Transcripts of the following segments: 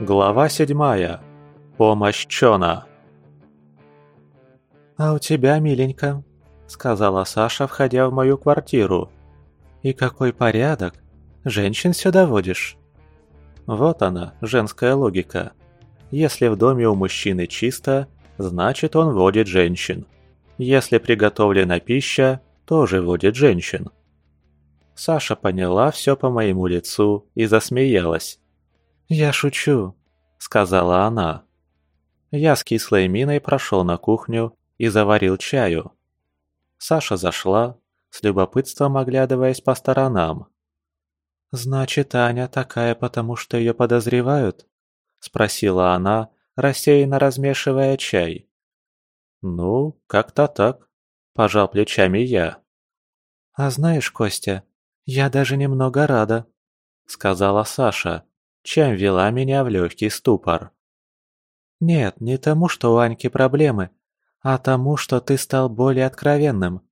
Глава седьмая. Помощь Чона. «А у тебя миленько», — сказала Саша, входя в мою квартиру. «И какой порядок! Женщин сюда водишь?» Вот она, женская логика. Если в доме у мужчины чисто, значит он водит женщин. Если приготовлена пища, тоже водит женщин. Саша поняла все по моему лицу и засмеялась. «Я шучу», — сказала она. Я с кислой миной прошел на кухню и заварил чаю. Саша зашла, с любопытством оглядываясь по сторонам. «Значит, Аня такая, потому что ее подозревают?» — спросила она, рассеянно размешивая чай. «Ну, как-то так», — пожал плечами я. «А знаешь, Костя, я даже немного рада», — сказала Саша чем вела меня в легкий ступор. «Нет, не тому, что у Аньки проблемы, а тому, что ты стал более откровенным.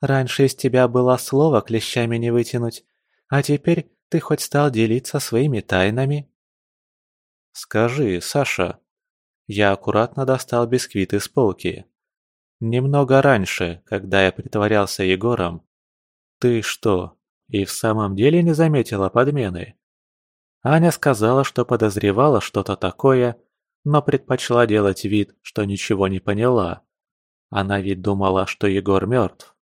Раньше из тебя было слово клещами не вытянуть, а теперь ты хоть стал делиться своими тайнами». «Скажи, Саша...» Я аккуратно достал бисквит из полки. «Немного раньше, когда я притворялся Егором, ты что, и в самом деле не заметила подмены?» Аня сказала, что подозревала что-то такое, но предпочла делать вид, что ничего не поняла. Она ведь думала, что Егор мертв.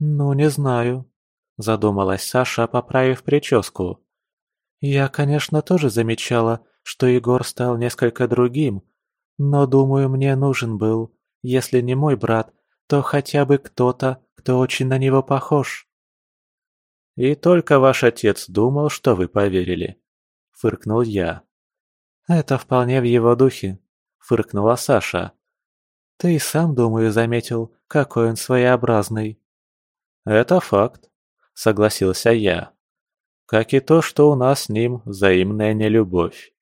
«Ну, не знаю», – задумалась Саша, поправив прическу. «Я, конечно, тоже замечала, что Егор стал несколько другим, но, думаю, мне нужен был, если не мой брат, то хотя бы кто-то, кто очень на него похож». «И только ваш отец думал, что вы поверили», — фыркнул я. «Это вполне в его духе», — фыркнула Саша. «Ты и сам, думаю, заметил, какой он своеобразный». «Это факт», — согласился я. «Как и то, что у нас с ним взаимная нелюбовь.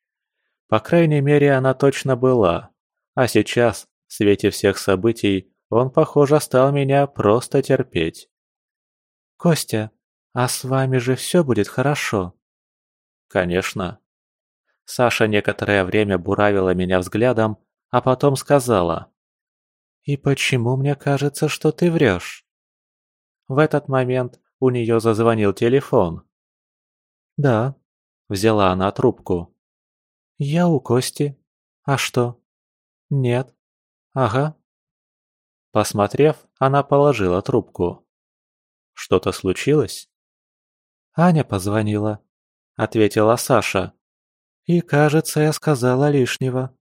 По крайней мере, она точно была. А сейчас, в свете всех событий, он, похоже, стал меня просто терпеть». «Костя, «А с вами же все будет хорошо?» «Конечно». Саша некоторое время буравила меня взглядом, а потом сказала. «И почему мне кажется, что ты врешь?» В этот момент у нее зазвонил телефон. «Да», — взяла она трубку. «Я у Кости. А что?» «Нет». «Ага». Посмотрев, она положила трубку. «Что-то случилось?» «Аня позвонила», — ответила Саша. «И, кажется, я сказала лишнего».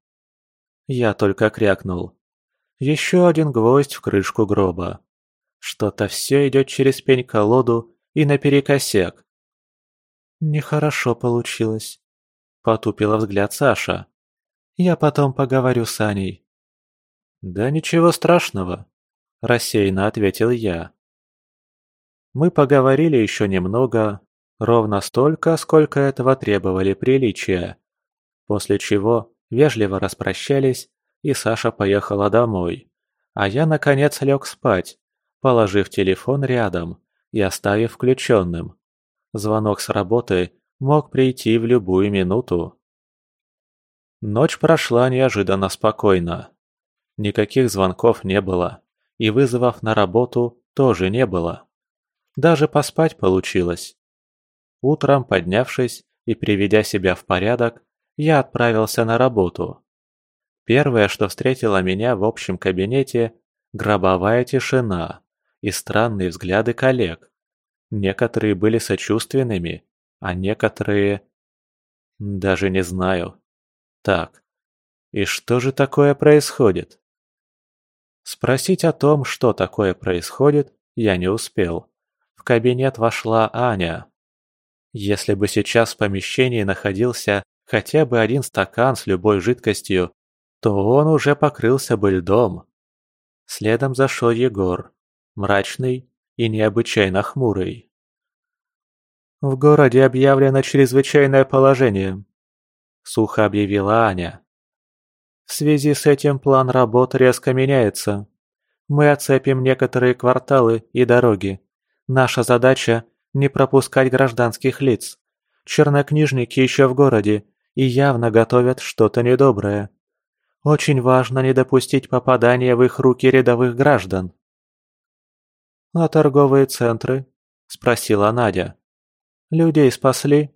Я только крякнул. Еще один гвоздь в крышку гроба. Что-то все идет через пень-колоду и наперекосяк. «Нехорошо получилось», — потупила взгляд Саша. «Я потом поговорю с Аней». «Да ничего страшного», — рассеянно ответил я. Мы поговорили еще немного, ровно столько, сколько этого требовали приличия. После чего вежливо распрощались, и Саша поехала домой. А я, наконец, лег спать, положив телефон рядом и оставив включенным. Звонок с работы мог прийти в любую минуту. Ночь прошла неожиданно спокойно. Никаких звонков не было, и вызовов на работу тоже не было. Даже поспать получилось. Утром, поднявшись и приведя себя в порядок, я отправился на работу. Первое, что встретило меня в общем кабинете – гробовая тишина и странные взгляды коллег. Некоторые были сочувственными, а некоторые... Даже не знаю. Так, и что же такое происходит? Спросить о том, что такое происходит, я не успел кабинет вошла Аня. Если бы сейчас в помещении находился хотя бы один стакан с любой жидкостью, то он уже покрылся бы льдом. Следом зашел Егор, мрачный и необычайно хмурый. «В городе объявлено чрезвычайное положение», — сухо объявила Аня. «В связи с этим план работ резко меняется. Мы оцепим некоторые кварталы и дороги, Наша задача – не пропускать гражданских лиц. Чернокнижники еще в городе, и явно готовят что-то недоброе. Очень важно не допустить попадания в их руки рядовых граждан. «А торговые центры?» – спросила Надя. «Людей спасли?»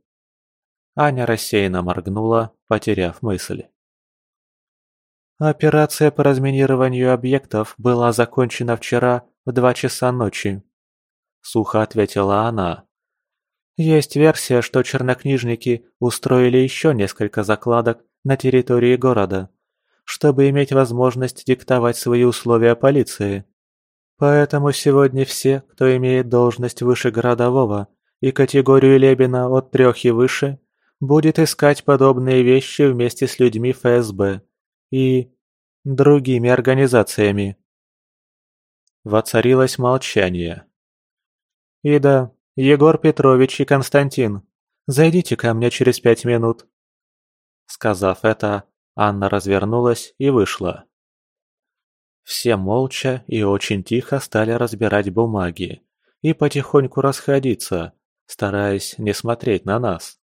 Аня рассеянно моргнула, потеряв мысль. Операция по разминированию объектов была закончена вчера в два часа ночи. Сухо ответила она. Есть версия, что чернокнижники устроили еще несколько закладок на территории города, чтобы иметь возможность диктовать свои условия полиции. Поэтому сегодня все, кто имеет должность выше городового и категорию Лебена от трех и выше, будет искать подобные вещи вместе с людьми ФСБ и другими организациями. Воцарилось молчание. «Ида, Егор Петрович и Константин, зайдите ко мне через пять минут». Сказав это, Анна развернулась и вышла. Все молча и очень тихо стали разбирать бумаги и потихоньку расходиться, стараясь не смотреть на нас.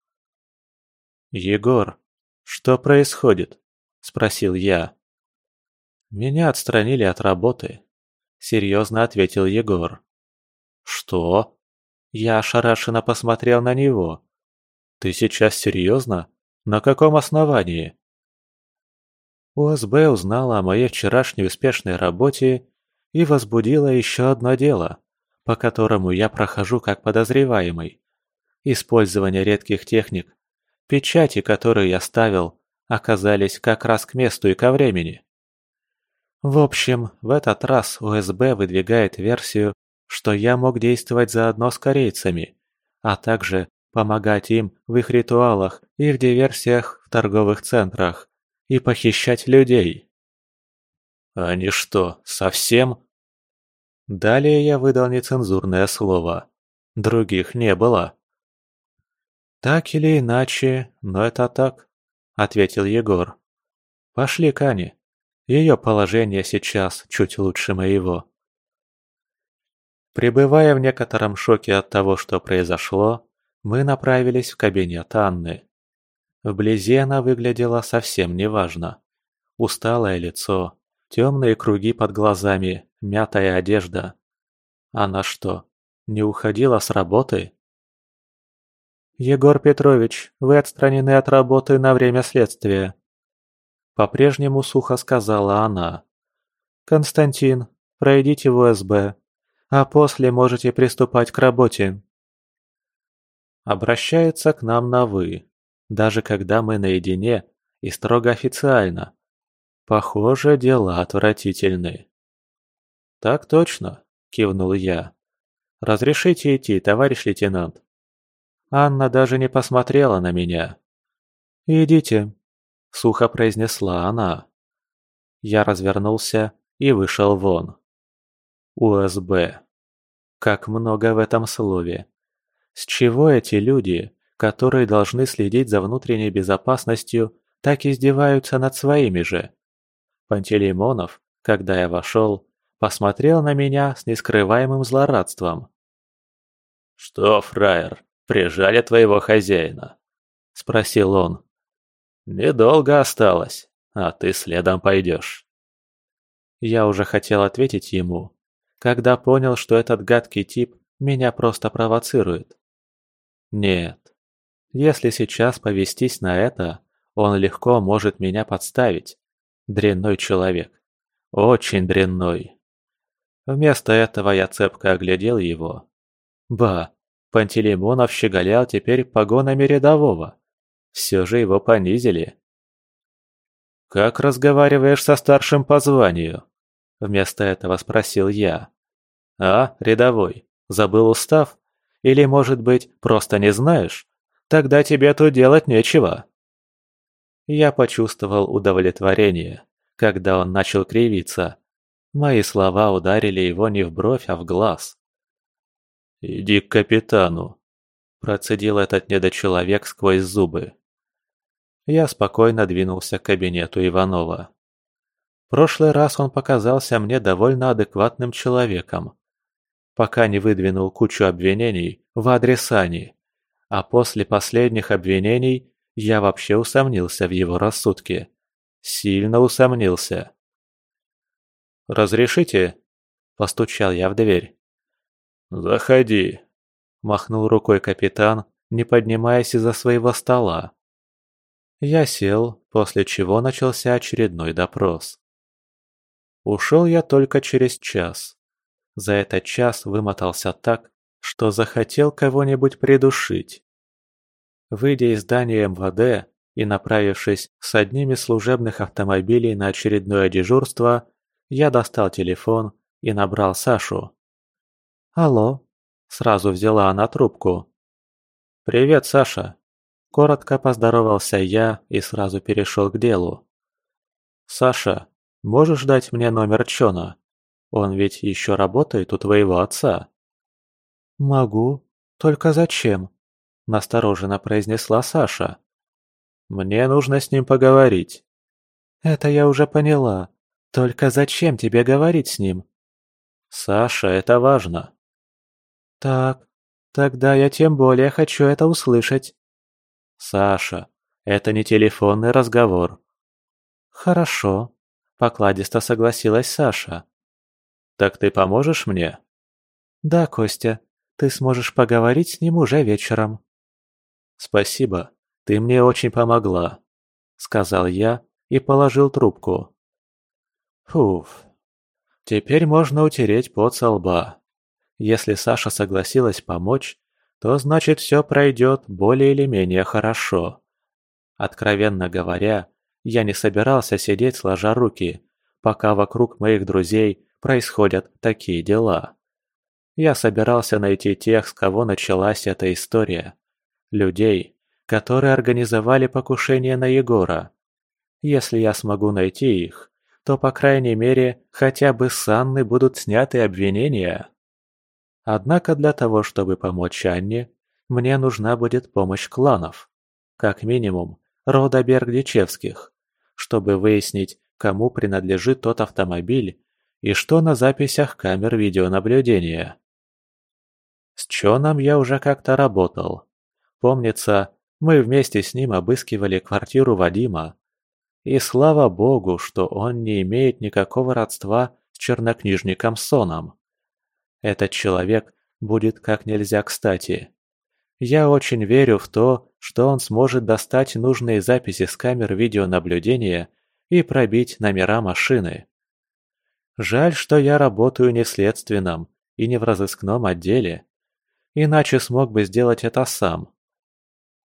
«Егор, что происходит?» – спросил я. «Меня отстранили от работы», — серьезно ответил Егор. «Что?» Я ошарашенно посмотрел на него. «Ты сейчас серьезно? На каком основании?» УСБ узнала о моей вчерашней успешной работе и возбудила еще одно дело, по которому я прохожу как подозреваемый. Использование редких техник, печати, которые я ставил, оказались как раз к месту и ко времени. В общем, в этот раз УСБ выдвигает версию, что я мог действовать заодно с корейцами, а также помогать им в их ритуалах и в диверсиях в торговых центрах и похищать людей. Они что, совсем? Далее я выдал нецензурное слово. Других не было. «Так или иначе, но это так», — ответил Егор. «Пошли к Ане». Ее положение сейчас чуть лучше моего. Пребывая в некотором шоке от того, что произошло, мы направились в кабинет Анны. Вблизи она выглядела совсем неважно. Усталое лицо, темные круги под глазами, мятая одежда. Она что, не уходила с работы? «Егор Петрович, вы отстранены от работы на время следствия», по-прежнему сухо сказала она. «Константин, пройдите в УСБ, а после можете приступать к работе». Обращается к нам на «вы», даже когда мы наедине и строго официально. Похоже, дела отвратительны. «Так точно», — кивнул я. «Разрешите идти, товарищ лейтенант?» Анна даже не посмотрела на меня. «Идите», сухо произнесла она. Я развернулся и вышел вон. УСБ. Как много в этом слове. С чего эти люди, которые должны следить за внутренней безопасностью, так издеваются над своими же? Пантелеймонов, когда я вошел, посмотрел на меня с нескрываемым злорадством. «Что, фраер, прижали твоего хозяина?» – спросил он. «Недолго осталось, а ты следом пойдешь». Я уже хотел ответить ему, когда понял, что этот гадкий тип меня просто провоцирует. Нет, если сейчас повестись на это, он легко может меня подставить. Дрянной человек. Очень дрянной. Вместо этого я цепко оглядел его. Ба, Пантелеймонов щеголял теперь погонами рядового. Все же его понизили. «Как разговариваешь со старшим по званию?» Вместо этого спросил я. «А, рядовой, забыл устав? Или, может быть, просто не знаешь? Тогда тебе тут делать нечего». Я почувствовал удовлетворение, когда он начал кривиться. Мои слова ударили его не в бровь, а в глаз. «Иди к капитану», – процедил этот недочеловек сквозь зубы. Я спокойно двинулся к кабинету Иванова. В прошлый раз он показался мне довольно адекватным человеком, пока не выдвинул кучу обвинений в адрес Ани, а после последних обвинений я вообще усомнился в его рассудке. Сильно усомнился. «Разрешите?» – постучал я в дверь. «Заходи», – махнул рукой капитан, не поднимаясь из-за своего стола. Я сел, после чего начался очередной допрос. Ушел я только через час. За этот час вымотался так, что захотел кого-нибудь придушить. Выйдя из здания МВД и направившись с одним из служебных автомобилей на очередное дежурство, я достал телефон и набрал Сашу. «Алло», — сразу взяла она трубку. «Привет, Саша», — коротко поздоровался я и сразу перешел к делу. «Саша, можешь дать мне номер Чона? Он ведь еще работает у твоего отца». «Могу. Только зачем?» – настороженно произнесла Саша. «Мне нужно с ним поговорить». «Это я уже поняла. Только зачем тебе говорить с ним?» «Саша, это важно». «Так, тогда я тем более хочу это услышать». «Саша, это не телефонный разговор». «Хорошо», – покладисто согласилась Саша. «Так ты поможешь мне?» «Да, Костя, ты сможешь поговорить с ним уже вечером». «Спасибо, ты мне очень помогла», — сказал я и положил трубку. Фуф, теперь можно утереть пот со лба. Если Саша согласилась помочь, то значит все пройдет более или менее хорошо. Откровенно говоря, я не собирался сидеть сложа руки, пока вокруг моих друзей происходят такие дела. Я собирался найти тех, с кого началась эта история. Людей, которые организовали покушение на Егора. Если я смогу найти их, то, по крайней мере, хотя бы с Анны будут сняты обвинения. Однако для того, чтобы помочь Анне, мне нужна будет помощь кланов. Как минимум, рода Берг-Дичевских, чтобы выяснить, кому принадлежит тот автомобиль и что на записях камер видеонаблюдения. С Чоном я уже как-то работал. Помнится, мы вместе с ним обыскивали квартиру Вадима. И слава богу, что он не имеет никакого родства с чернокнижником Соном. Этот человек будет как нельзя кстати. Я очень верю в то, что он сможет достать нужные записи с камер видеонаблюдения и пробить номера машины. Жаль, что я работаю не в следственном и не в разыскном отделе иначе смог бы сделать это сам.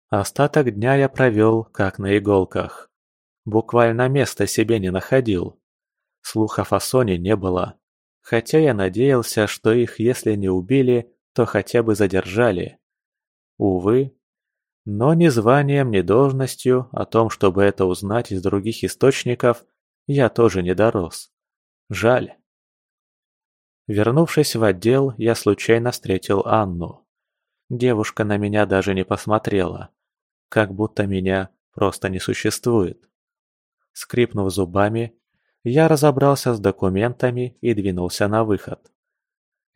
Остаток дня я провел, как на иголках. Буквально места себе не находил. Слухов о Соне не было, хотя я надеялся, что их, если не убили, то хотя бы задержали. Увы. Но ни званием, ни должностью о том, чтобы это узнать из других источников, я тоже не дорос. Жаль. Вернувшись в отдел, я случайно встретил Анну. Девушка на меня даже не посмотрела. Как будто меня просто не существует. Скрипнув зубами, я разобрался с документами и двинулся на выход.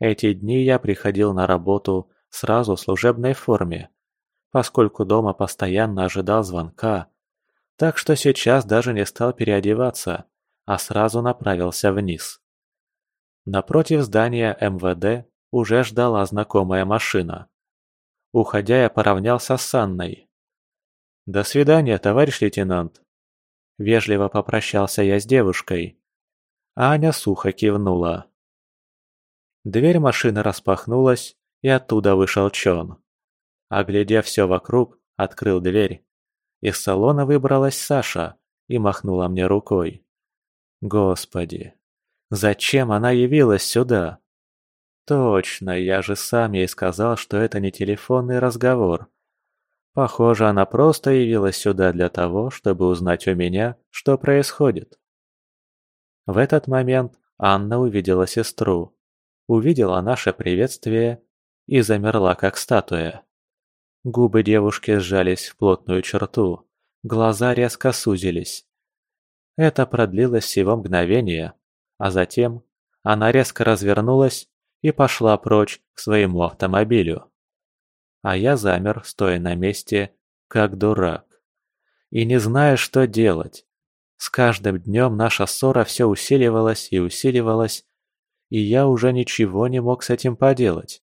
Эти дни я приходил на работу сразу в служебной форме, поскольку дома постоянно ожидал звонка, так что сейчас даже не стал переодеваться, а сразу направился вниз. Напротив здания МВД уже ждала знакомая машина. Уходя, я поравнялся с Анной. «До свидания, товарищ лейтенант!» Вежливо попрощался я с девушкой. Аня сухо кивнула. Дверь машины распахнулась, и оттуда вышел Чон. Оглядев все вокруг, открыл дверь. Из салона выбралась Саша и махнула мне рукой. Господи, Зачем она явилась сюда? Точно, я же сам ей сказал, что это не телефонный разговор. Похоже, она просто явилась сюда для того, чтобы узнать у меня, что происходит. В этот момент Анна увидела сестру, увидела наше приветствие и замерла, как статуя. Губы девушки сжались в плотную черту, глаза резко сузились. Это продлилось всего мгновение, а затем она резко развернулась и пошла прочь к своему автомобилю. А я замер, стоя на месте, как дурак. и не зная, что делать. С каждым днем наша ссора все усиливалась и усиливалась, и я уже ничего не мог с этим поделать.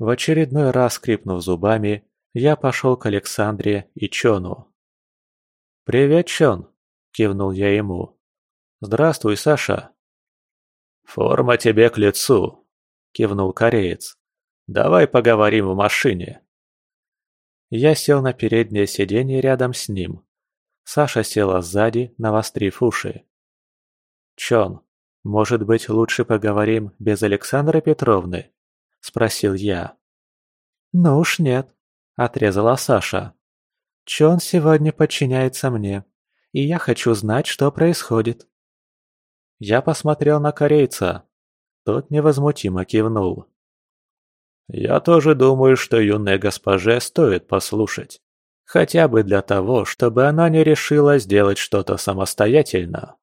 В очередной раз скрипнув зубами, я пошел к Александре и Чону. «Привет, Чон!» – кивнул я ему. «Здравствуй, Саша!» «Форма тебе к лицу!» – кивнул кореец. «Давай поговорим в машине!» Я сел на переднее сиденье рядом с ним. Саша села сзади, навострив уши. «Чон, может быть, лучше поговорим без Александры Петровны?» – спросил я. «Ну уж нет», – отрезала Саша. «Чон сегодня подчиняется мне, и я хочу знать, что происходит». Я посмотрел на корейца. Тот невозмутимо кивнул. «Я тоже думаю, что юной госпоже стоит послушать. Хотя бы для того, чтобы она не решила сделать что-то самостоятельно».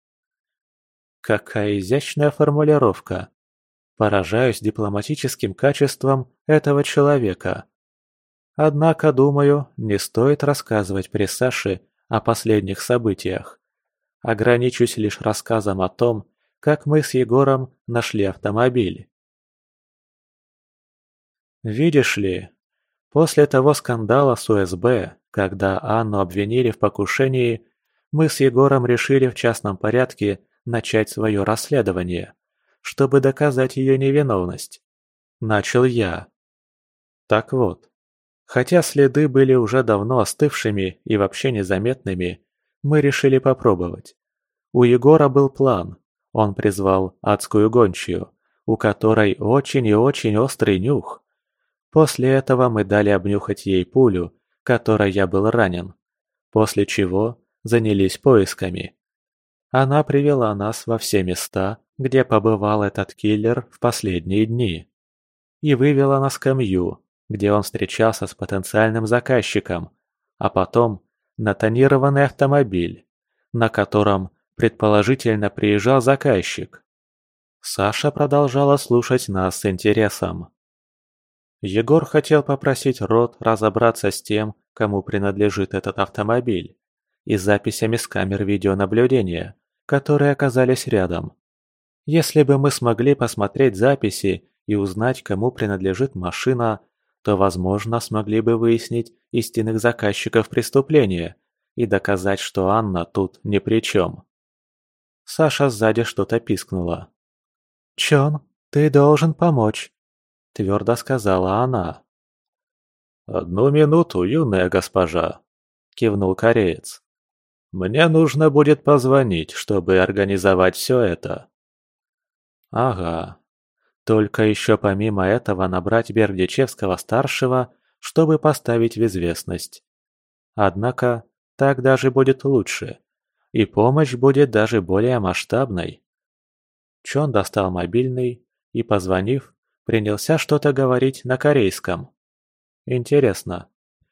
Какая изящная формулировка. Поражаюсь дипломатическим качеством этого человека. Однако, думаю, не стоит рассказывать при Саше о последних событиях. Ограничусь лишь рассказом о том, как мы с Егором нашли автомобиль. Видишь ли, после того скандала с УСБ, когда Анну обвинили в покушении, мы с Егором решили в частном порядке начать свое расследование, чтобы доказать ее невиновность. Начал я. Так вот, хотя следы были уже давно остывшими и вообще незаметными, мы решили попробовать. У Егора был план. Он призвал адскую гончую, у которой очень и очень острый нюх. После этого мы дали обнюхать ей пулю, которой я был ранен, после чего занялись поисками. Она привела нас во все места, где побывал этот киллер в последние дни. И вывела на скамью, где он встречался с потенциальным заказчиком, а потом на тонированный автомобиль, на котором предположительно приезжал заказчик. Саша продолжала слушать нас с интересом. Егор хотел попросить Рот разобраться с тем, кому принадлежит этот автомобиль, и записями с камер видеонаблюдения, которые оказались рядом. Если бы мы смогли посмотреть записи и узнать, кому принадлежит машина, то, возможно, смогли бы выяснить истинных заказчиков преступления и доказать, что Анна тут ни при чем. Саша сзади что-то пискнула. «Чон, ты должен помочь», — твердо сказала она. «Одну минуту, юная госпожа», — кивнул кореец. Мне нужно будет позвонить, чтобы организовать все это. Ага. Только еще помимо этого набрать Бердичевского-старшего, чтобы поставить в известность. Однако, так даже будет лучше. И помощь будет даже более масштабной. Чон достал мобильный и, позвонив, принялся что-то говорить на корейском. Интересно,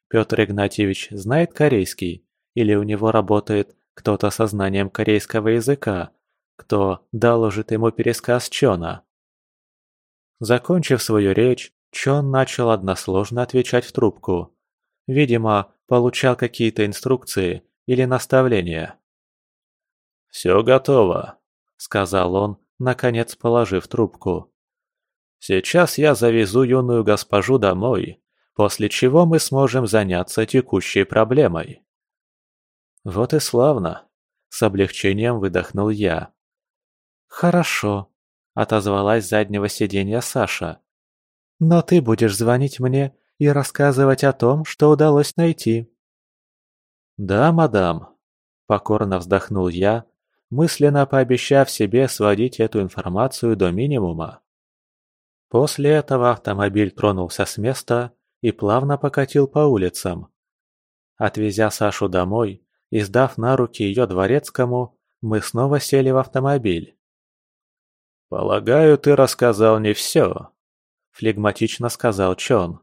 Петр Игнатьевич знает корейский или у него работает кто-то со знанием корейского языка, кто доложит ему пересказ Чона. Закончив свою речь, Чон начал односложно отвечать в трубку. Видимо, получал какие-то инструкции или наставления. «Все готово», — сказал он, наконец положив трубку. «Сейчас я завезу юную госпожу домой, после чего мы сможем заняться текущей проблемой». «Вот и славно!» – с облегчением выдохнул я. «Хорошо», – отозвалась с заднего сиденья Саша. «Но ты будешь звонить мне и рассказывать о том, что удалось найти». «Да, мадам», – покорно вздохнул я, мысленно пообещав себе сводить эту информацию до минимума. После этого автомобиль тронулся с места и плавно покатил по улицам. Отвезя Сашу домой, и сдав на руки ее дворецкому, мы снова сели в автомобиль. «Полагаю, ты рассказал не все», — флегматично сказал Чон.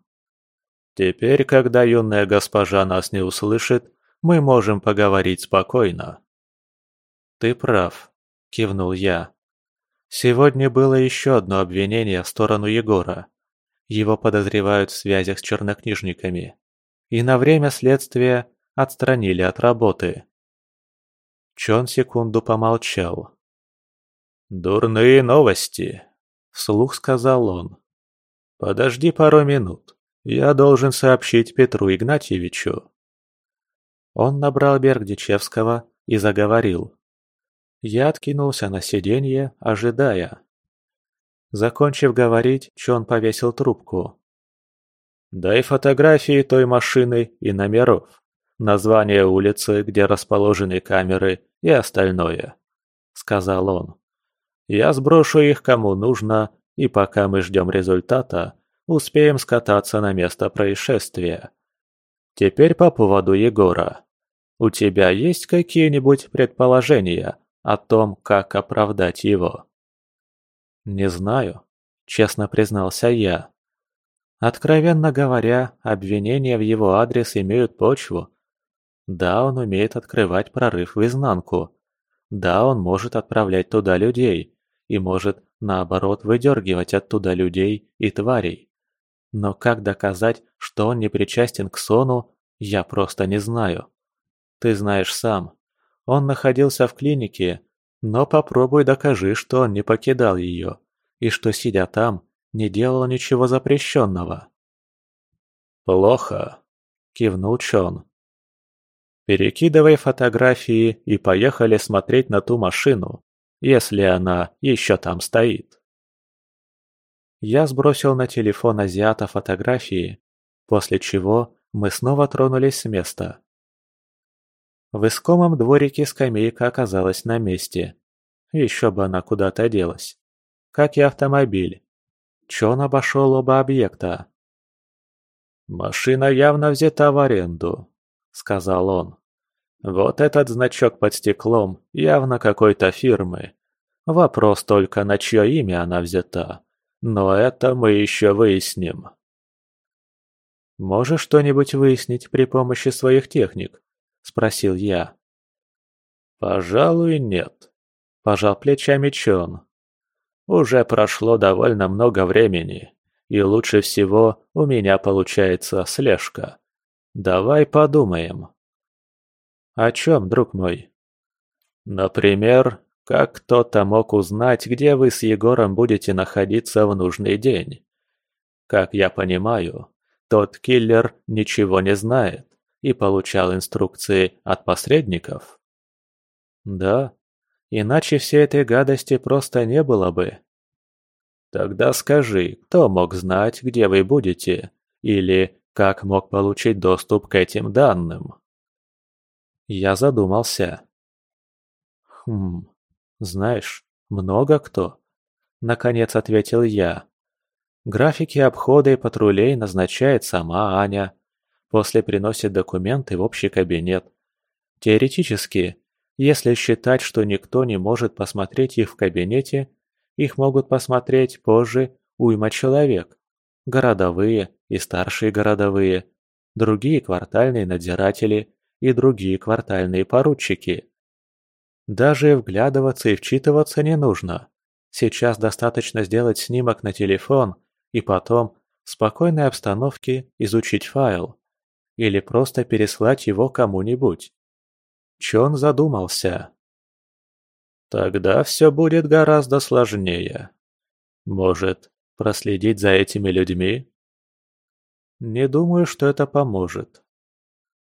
«Теперь, когда юная госпожа нас не услышит, мы можем поговорить спокойно». «Ты прав», — кивнул я. «Сегодня было еще одно обвинение в сторону Егора. Его подозревают в связях с чернокнижниками. И на время следствия отстранили от работы. Чон секунду помолчал. «Дурные новости», — вслух сказал он. «Подожди пару минут. Я должен сообщить Петру Игнатьевичу». Он набрал Бергдичевского и заговорил. Я откинулся на сиденье, ожидая. Закончив говорить, Чон повесил трубку. «Дай фотографии той машины и номеров, название улицы, где расположены камеры и остальное», — сказал он. «Я сброшу их кому нужно, и пока мы ждем результата, успеем скататься на место происшествия. Теперь по поводу Егора. У тебя есть какие-нибудь предположения о том, как оправдать его?» «Не знаю», — честно признался я. Откровенно говоря, обвинения в его адрес имеют почву. Да, он умеет открывать прорыв в изнанку. Да, он может отправлять туда людей и может, наоборот, выдергивать оттуда людей и тварей. Но как доказать, что он не причастен к Сону, я просто не знаю. Ты знаешь сам. Он находился в клинике, но попробуй докажи, что он не покидал ее, и что, сидя там, не делал ничего запрещенного. «Плохо», — кивнул Чон. «Перекидывай фотографии и поехали смотреть на ту машину, если она еще там стоит». Я сбросил на телефон азиата фотографии, после чего мы снова тронулись с места. В искомом дворике скамейка оказалась на месте. Еще бы она куда-то делась. Как и автомобиль. Чон обошел оба объекта. «Машина явно взята в аренду», — сказал он. «Вот этот значок под стеклом явно какой-то фирмы. Вопрос только, на чье имя она взята. Но это мы еще выясним». «Можешь что-нибудь выяснить при помощи своих техник?» – спросил я. «Пожалуй, нет», – пожал плечами Чон. «Уже прошло довольно много времени, и лучше всего у меня получается слежка. Давай подумаем». «О чем, друг мой?» «Например, как кто-то мог узнать, где вы с Егором будете находиться в нужный день? Как я понимаю, тот киллер ничего не знает и получал инструкции от посредников? Да, иначе всей этой гадости просто не было бы. Тогда скажи, кто мог знать, где вы будете, или как мог получить доступ к этим данным? Я задумался. Хм, знаешь, много кто. Наконец ответил я. Графики обхода и патрулей назначает сама Аня. После приносит документы в общий кабинет. Теоретически, если считать, что никто не может посмотреть их в кабинете, их могут посмотреть позже уйма человек. Городовые и старшие городовые, другие квартальные надзиратели и другие квартальные поручики. Даже вглядываться и вчитываться не нужно. Сейчас достаточно сделать снимок на телефон и потом в спокойной обстановке изучить файл или просто переслать его кому-нибудь. Чон задумался. Тогда все будет гораздо сложнее. Может, проследить за этими людьми? Не думаю, что это поможет.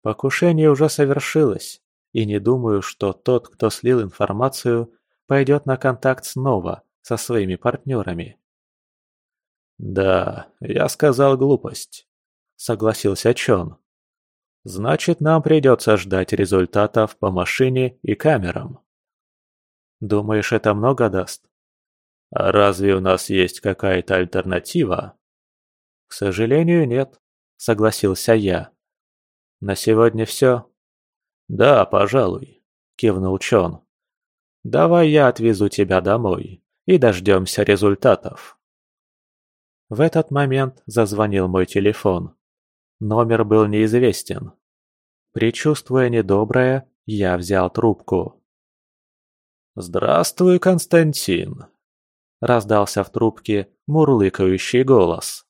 Покушение уже совершилось, и не думаю, что тот, кто слил информацию, пойдет на контакт снова со своими партнерами. «Да, я сказал глупость», — согласился Чон. Значит, нам придется ждать результатов по машине и камерам. Думаешь, это много даст? А разве у нас есть какая-то альтернатива? К сожалению, нет, согласился я. На сегодня все? Да, пожалуй, кивнул Чон. Давай я отвезу тебя домой и дождемся результатов. В этот момент зазвонил мой телефон. Номер был неизвестен. Причувствуя недоброе, я взял трубку. «Здравствуй, Константин!» – раздался в трубке мурлыкающий голос.